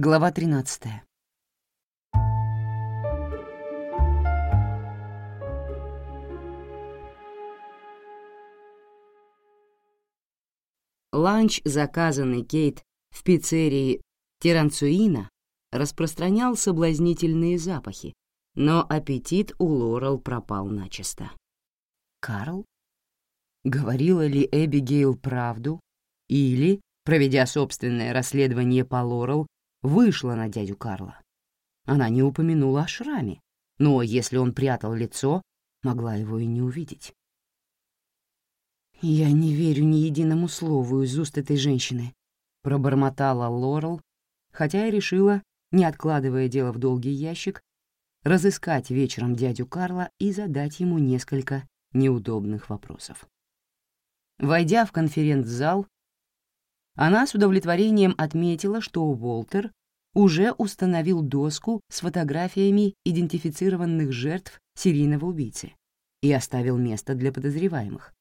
Глава 13. Ланч, заказанный Кейт в пиццерии Тиранцуина, распространял соблазнительные запахи, но аппетит у Лорел пропал начисто. Карл? Говорила ли Эбигейл правду? Или, проведя собственное расследование по Лорел, вышла на дядю Карла? Она не упомянула о шраме, но если он прятал лицо, могла его и не увидеть. «Я не верю ни единому слову из уст этой женщины», — пробормотала Лорел, хотя и решила, не откладывая дело в долгий ящик, разыскать вечером дядю Карла и задать ему несколько неудобных вопросов. Войдя в конференц-зал, она с удовлетворением отметила, что Уолтер уже установил доску с фотографиями идентифицированных жертв серийного убийцы и оставил место для подозреваемых,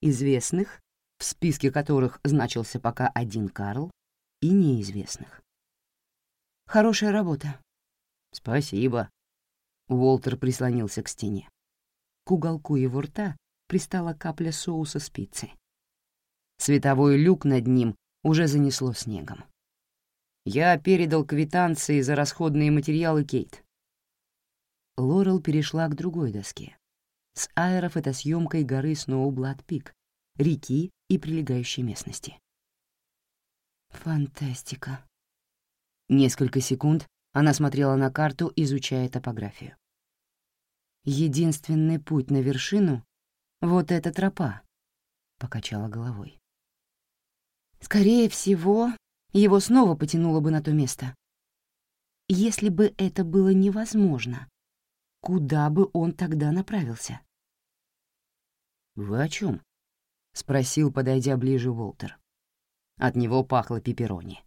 известных, в списке которых значился пока один Карл, и неизвестных. «Хорошая работа». «Спасибо». Уолтер прислонился к стене. К уголку его рта пристала капля соуса с пиццы. Световой люк над ним уже занесло снегом. Я передал квитанции за расходные материалы Кейт. Лорел перешла к другой доске. С аэрофотосъемкой горы Сноублад-Пик, реки и прилегающей местности. Фантастика. Несколько секунд она смотрела на карту, изучая топографию. Единственный путь на вершину — вот эта тропа, — покачала головой. Скорее всего, его снова потянуло бы на то место. Если бы это было невозможно, куда бы он тогда направился? «Вы о чем? спросил, подойдя ближе Уолтер. От него пахло пепперони.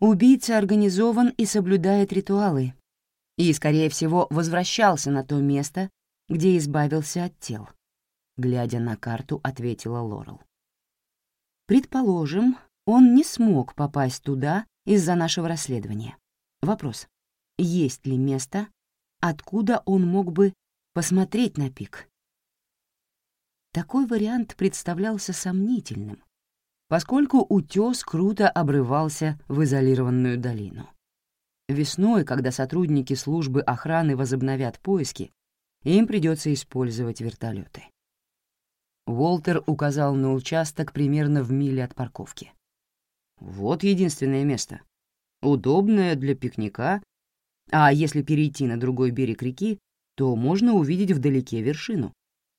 Убийца организован и соблюдает ритуалы, и, скорее всего, возвращался на то место, где избавился от тел. Глядя на карту, ответила Лорел. Предположим, он не смог попасть туда из-за нашего расследования. Вопрос, есть ли место, откуда он мог бы посмотреть на пик? Такой вариант представлялся сомнительным, поскольку утес круто обрывался в изолированную долину. Весной, когда сотрудники службы охраны возобновят поиски, им придется использовать вертолеты. Уолтер указал на участок примерно в миле от парковки. Вот единственное место. Удобное для пикника, а если перейти на другой берег реки, то можно увидеть вдалеке вершину.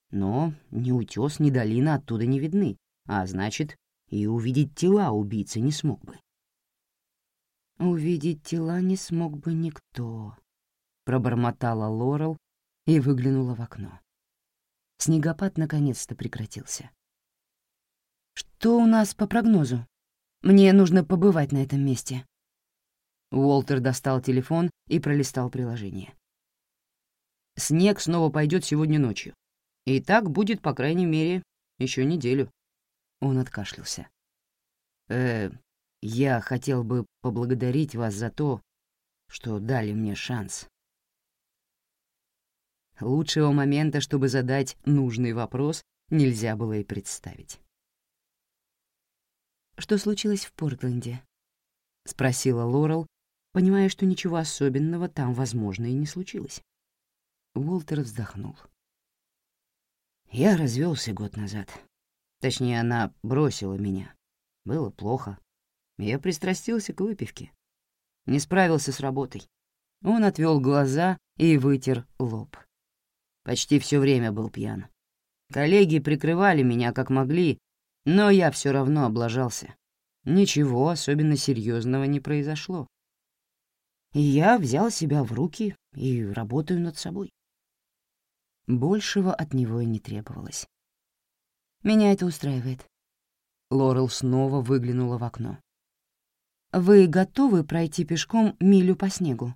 Но ни утес, ни долина оттуда не видны, а значит, и увидеть тела убийцы не смог бы. «Увидеть тела не смог бы никто», — пробормотала Лорел и выглянула в окно. Снегопад наконец-то прекратился. «Что у нас по прогнозу? Мне нужно побывать на этом месте». Уолтер достал телефон и пролистал приложение. «Снег снова пойдет сегодня ночью. И так будет, по крайней мере, еще неделю». Он откашлялся. «Э, я хотел бы поблагодарить вас за то, что дали мне шанс Лучшего момента, чтобы задать нужный вопрос, нельзя было и представить. «Что случилось в Портленде?» — спросила Лорел, понимая, что ничего особенного там, возможно, и не случилось. Уолтер вздохнул. «Я развелся год назад. Точнее, она бросила меня. Было плохо. Я пристрастился к выпивке. Не справился с работой. Он отвел глаза и вытер лоб. Почти все время был пьян. Коллеги прикрывали меня как могли, но я все равно облажался. Ничего особенно серьезного не произошло. И я взял себя в руки и работаю над собой. Большего от него и не требовалось. Меня это устраивает. Лорел снова выглянула в окно. «Вы готовы пройти пешком милю по снегу?»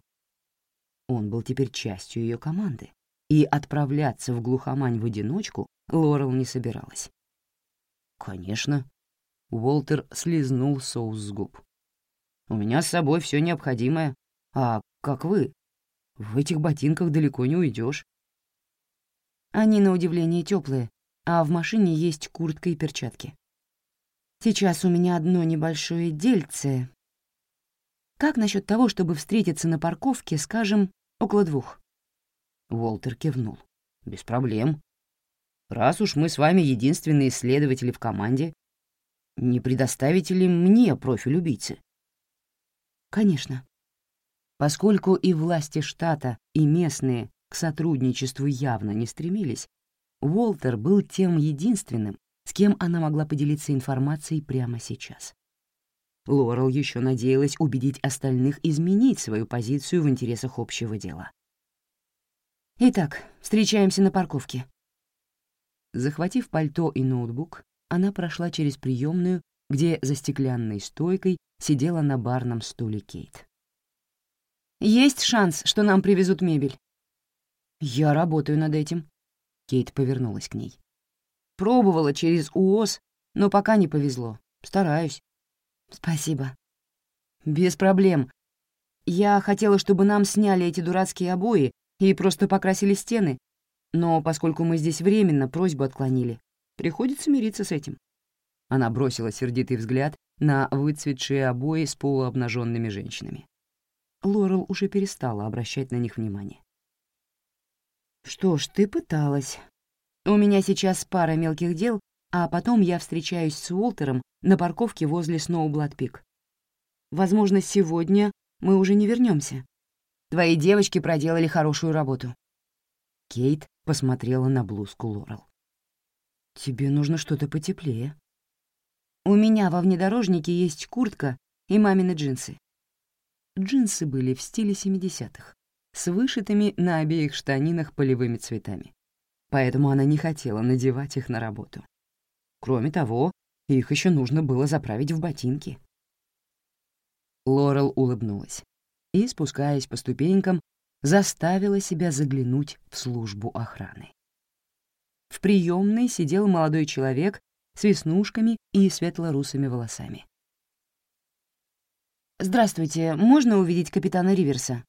Он был теперь частью ее команды и отправляться в глухомань в одиночку Лорел не собиралась. «Конечно». Уолтер слезнул соус с губ. У меня с собой все необходимое. А как вы? В этих ботинках далеко не уйдешь. Они, на удивление, теплые, а в машине есть куртка и перчатки. Сейчас у меня одно небольшое дельце. Как насчет того, чтобы встретиться на парковке, скажем, около двух? Уолтер кивнул. Без проблем. Раз уж мы с вами единственные исследователи в команде, не предоставите ли мне профиль убийцы? Конечно. Поскольку и власти штата, и местные к сотрудничеству явно не стремились, Уолтер был тем единственным, с кем она могла поделиться информацией прямо сейчас. Лорел еще надеялась убедить остальных изменить свою позицию в интересах общего дела. «Итак, встречаемся на парковке». Захватив пальто и ноутбук, она прошла через приемную, где за стеклянной стойкой сидела на барном стуле Кейт. «Есть шанс, что нам привезут мебель?» «Я работаю над этим», — Кейт повернулась к ней. «Пробовала через УОЗ, но пока не повезло. Стараюсь». «Спасибо». «Без проблем. Я хотела, чтобы нам сняли эти дурацкие обои и просто покрасили стены, но поскольку мы здесь временно, просьбу отклонили. Приходится мириться с этим. Она бросила сердитый взгляд на выцветшие обои с полуобнаженными женщинами. Лорел уже перестала обращать на них внимание. «Что ж, ты пыталась. У меня сейчас пара мелких дел, а потом я встречаюсь с Уолтером на парковке возле Сноублад-Пик. Возможно, сегодня мы уже не вернемся. Твои девочки проделали хорошую работу». Кейт посмотрела на блузку Лорел. «Тебе нужно что-то потеплее». «У меня во внедорожнике есть куртка и мамины джинсы». Джинсы были в стиле 70-х, с вышитыми на обеих штанинах полевыми цветами. Поэтому она не хотела надевать их на работу. Кроме того, их еще нужно было заправить в ботинки. Лорел улыбнулась и, спускаясь по ступенькам, заставила себя заглянуть в службу охраны. В приемной сидел молодой человек с веснушками и светло-русыми волосами. «Здравствуйте, можно увидеть капитана Риверса?»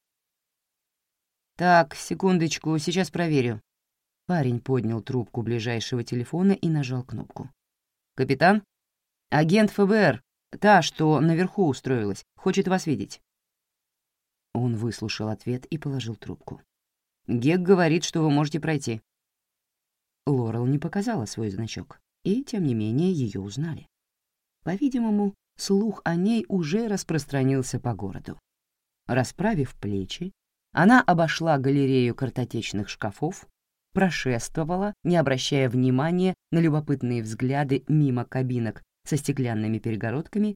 «Так, секундочку, сейчас проверю». Парень поднял трубку ближайшего телефона и нажал кнопку. «Капитан? Агент ФБР, та, что наверху устроилась, хочет вас видеть». Он выслушал ответ и положил трубку. «Гек говорит, что вы можете пройти». Лорел не показала свой значок, и, тем не менее, ее узнали. По-видимому, слух о ней уже распространился по городу. Расправив плечи, она обошла галерею картотечных шкафов, прошествовала, не обращая внимания на любопытные взгляды мимо кабинок со стеклянными перегородками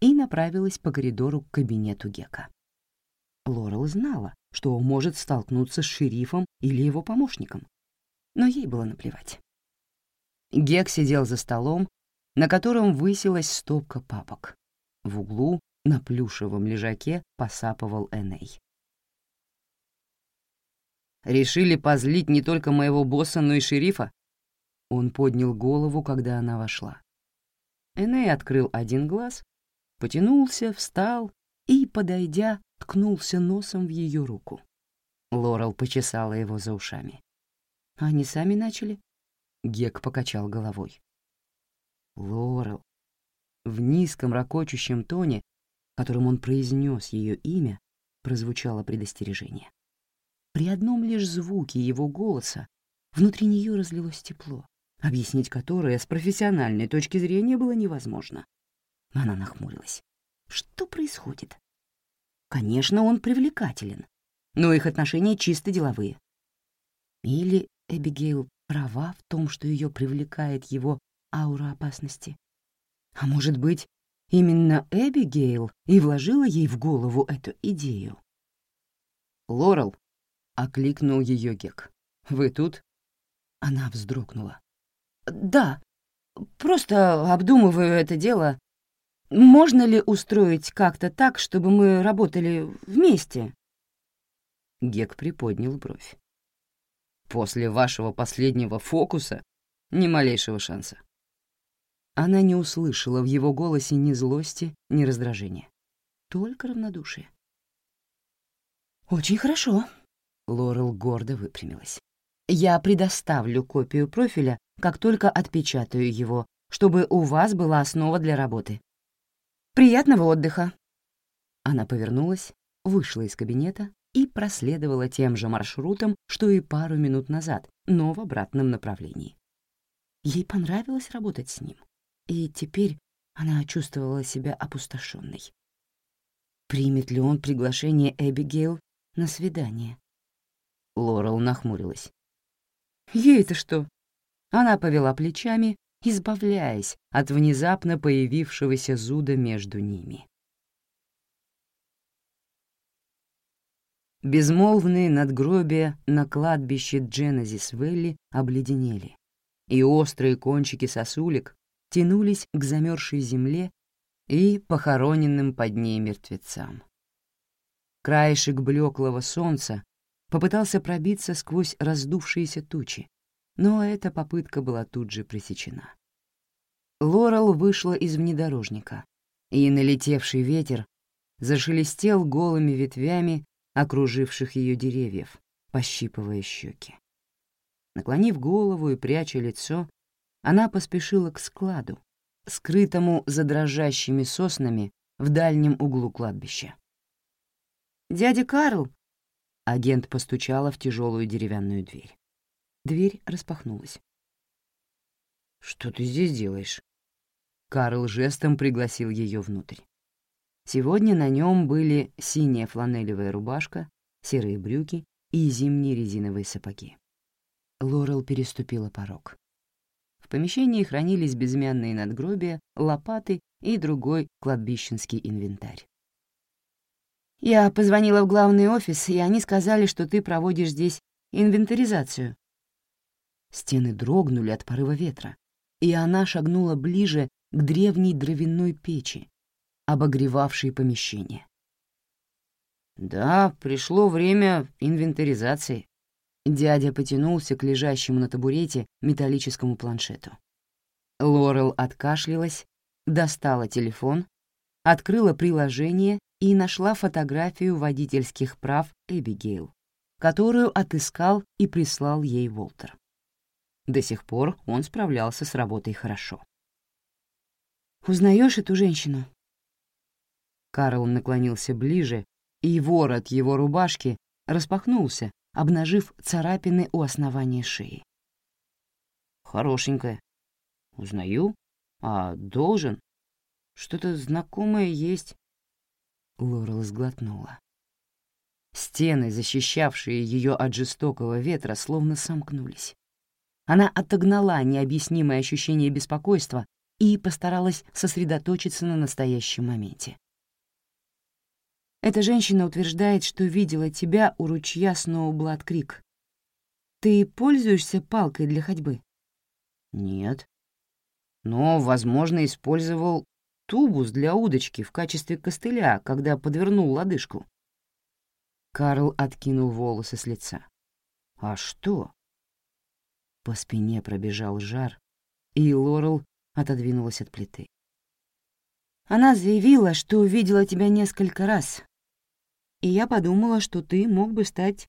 и направилась по коридору к кабинету Гека. Лорел знала, что может столкнуться с шерифом или его помощником, но ей было наплевать. Гек сидел за столом, на котором высилась стопка папок. В углу на плюшевом лежаке посапывал Эней. «Решили позлить не только моего босса, но и шерифа?» Он поднял голову, когда она вошла. Эней открыл один глаз, потянулся, встал и, подойдя, ткнулся носом в ее руку. Лорел почесала его за ушами. «Они сами начали?» Гек покачал головой. «Лорел». В низком ракочущем тоне, которым он произнес ее имя, прозвучало предостережение. При одном лишь звуке его голоса внутри нее разлилось тепло, объяснить которое с профессиональной точки зрения было невозможно. Она нахмурилась. Что происходит? Конечно, он привлекателен, но их отношения чисто деловые. Или Эбигейл права в том, что ее привлекает его аура опасности. А может быть, именно Эбигейл и вложила ей в голову эту идею? «Лорел», — окликнул ее Гек, — «вы тут?» Она вздрогнула. «Да, просто обдумываю это дело. Можно ли устроить как-то так, чтобы мы работали вместе?» Гек приподнял бровь. «После вашего последнего фокуса ни малейшего шанса». Она не услышала в его голосе ни злости, ни раздражения. столько равнодушия. «Очень хорошо», — Лорел гордо выпрямилась. «Я предоставлю копию профиля, как только отпечатаю его, чтобы у вас была основа для работы. Приятного отдыха!» Она повернулась, вышла из кабинета и проследовала тем же маршрутом, что и пару минут назад, но в обратном направлении. Ей понравилось работать с ним, и теперь она чувствовала себя опустошенной. Примет ли он приглашение Эбигейл на свидание? Лорел нахмурилась. Ей-то что? Она повела плечами, избавляясь от внезапно появившегося зуда между ними. Безмолвные надгробия на кладбище Дженезис Вэлли обледенели, и острые кончики сосулек тянулись к замерзшей земле и похороненным под ней мертвецам. Краешек блеклого солнца попытался пробиться сквозь раздувшиеся тучи, но эта попытка была тут же пресечена. Лорел вышла из внедорожника, и налетевший ветер зашелестел голыми ветвями окруживших ее деревьев, пощипывая щеки. Наклонив голову и пряча лицо, она поспешила к складу, скрытому за дрожащими соснами в дальнем углу кладбища. «Дядя Карл!» Агент постучала в тяжелую деревянную дверь. Дверь распахнулась. «Что ты здесь делаешь?» Карл жестом пригласил ее внутрь. Сегодня на нем были синяя фланелевая рубашка, серые брюки и зимние резиновые сапоги. Лорел переступила порог. В помещении хранились безымянные надгробия, лопаты и другой кладбищенский инвентарь. «Я позвонила в главный офис, и они сказали, что ты проводишь здесь инвентаризацию». Стены дрогнули от порыва ветра, и она шагнула ближе к древней дровяной печи, обогревавший помещение. «Да, пришло время инвентаризации». Дядя потянулся к лежащему на табурете металлическому планшету. Лорел откашлялась, достала телефон, открыла приложение и нашла фотографию водительских прав Эбигейл, которую отыскал и прислал ей Волтер. До сих пор он справлялся с работой хорошо. «Узнаешь эту женщину?» Карл наклонился ближе, и ворот его рубашки распахнулся, обнажив царапины у основания шеи. «Хорошенькая. Узнаю. А должен? Что-то знакомое есть». Лорел сглотнула. Стены, защищавшие ее от жестокого ветра, словно сомкнулись. Она отогнала необъяснимое ощущение беспокойства и постаралась сосредоточиться на настоящем моменте. Эта женщина утверждает, что видела тебя у ручья Сноублад-Крик. Ты пользуешься палкой для ходьбы? Нет. Но, возможно, использовал тубус для удочки в качестве костыля, когда подвернул лодыжку. Карл откинул волосы с лица. А что? По спине пробежал жар, и Лорел отодвинулась от плиты. Она заявила, что увидела тебя несколько раз, и я подумала, что ты мог бы стать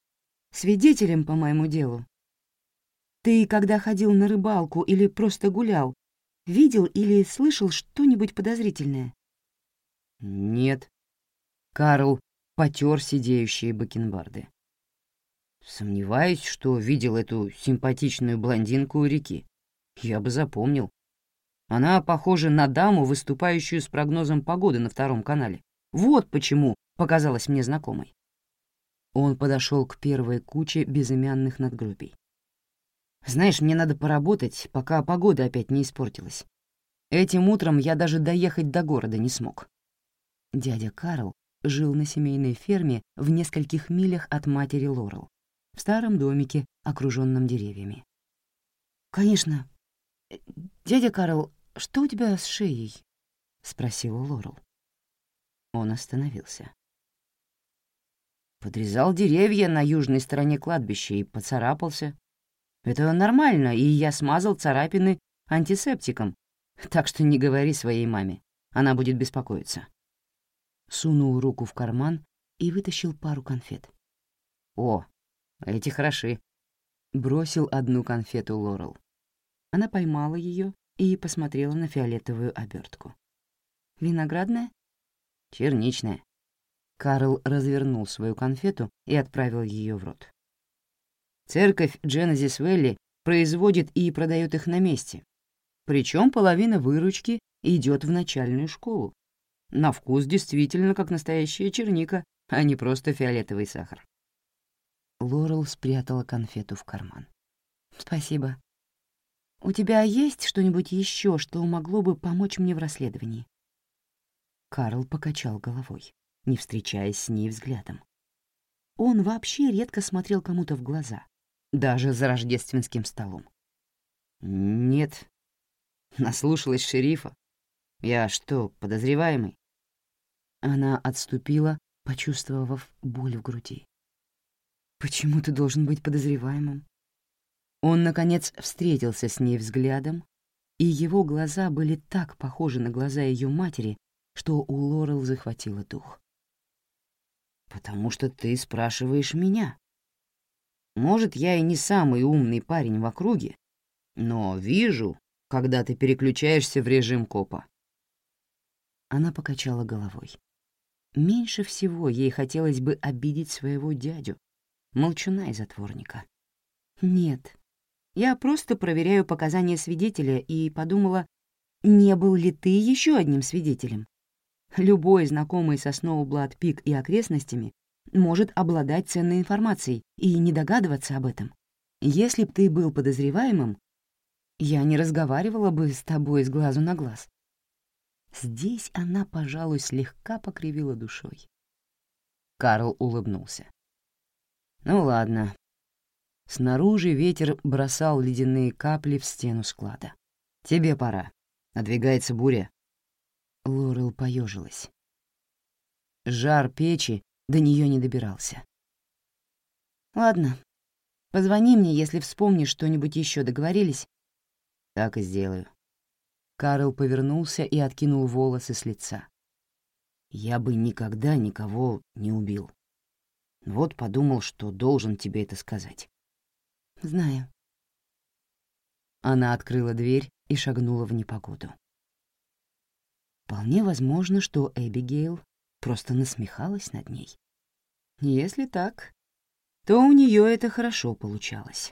свидетелем по моему делу. Ты, когда ходил на рыбалку или просто гулял, видел или слышал что-нибудь подозрительное? Нет. Карл потер сидеющие бакенбарды. Сомневаюсь, что видел эту симпатичную блондинку у реки. Я бы запомнил. Она похожа на даму, выступающую с прогнозом погоды на втором канале. Вот почему показалась мне знакомой. Он подошел к первой куче безымянных надгробий. «Знаешь, мне надо поработать, пока погода опять не испортилась. Этим утром я даже доехать до города не смог». Дядя Карл жил на семейной ферме в нескольких милях от матери Лорел, в старом домике, окруженном деревьями. «Конечно. Дядя Карл, что у тебя с шеей?» — спросила Лорел. Он остановился. Подрезал деревья на южной стороне кладбища и поцарапался. Это нормально, и я смазал царапины антисептиком, так что не говори своей маме, она будет беспокоиться. сунул руку в карман и вытащил пару конфет. «О, эти хороши!» Бросил одну конфету Лорел. Она поймала ее и посмотрела на фиолетовую обертку. «Виноградная?» «Черничная». Карл развернул свою конфету и отправил ее в рот. Церковь Дженезис Велли производит и продает их на месте. Причем половина выручки идет в начальную школу. На вкус действительно как настоящая черника, а не просто фиолетовый сахар. Лорел спрятала конфету в карман. «Спасибо. У тебя есть что-нибудь еще, что могло бы помочь мне в расследовании?» Карл покачал головой, не встречаясь с ней взглядом. Он вообще редко смотрел кому-то в глаза, даже за рождественским столом. «Нет. Наслушалась шерифа. Я что, подозреваемый?» Она отступила, почувствовав боль в груди. «Почему ты должен быть подозреваемым?» Он, наконец, встретился с ней взглядом, и его глаза были так похожи на глаза ее матери, что у Лорел захватило дух. «Потому что ты спрашиваешь меня. Может, я и не самый умный парень в округе, но вижу, когда ты переключаешься в режим копа». Она покачала головой. Меньше всего ей хотелось бы обидеть своего дядю, молчуна и затворника. «Нет, я просто проверяю показания свидетеля и подумала, не был ли ты еще одним свидетелем? Любой знакомый со Сноублад-Пик и окрестностями может обладать ценной информацией и не догадываться об этом. Если б ты был подозреваемым, я не разговаривала бы с тобой с глазу на глаз. Здесь она, пожалуй, слегка покривила душой. Карл улыбнулся. «Ну ладно». Снаружи ветер бросал ледяные капли в стену склада. «Тебе пора. Надвигается буря». Лорел поежилась. Жар печи до нее не добирался. «Ладно, позвони мне, если вспомнишь что-нибудь еще. Договорились?» «Так и сделаю». Карл повернулся и откинул волосы с лица. «Я бы никогда никого не убил. Вот подумал, что должен тебе это сказать». «Знаю». Она открыла дверь и шагнула в непогоду. Вполне возможно, что Эбигейл просто насмехалась над ней. Если так, то у нее это хорошо получалось.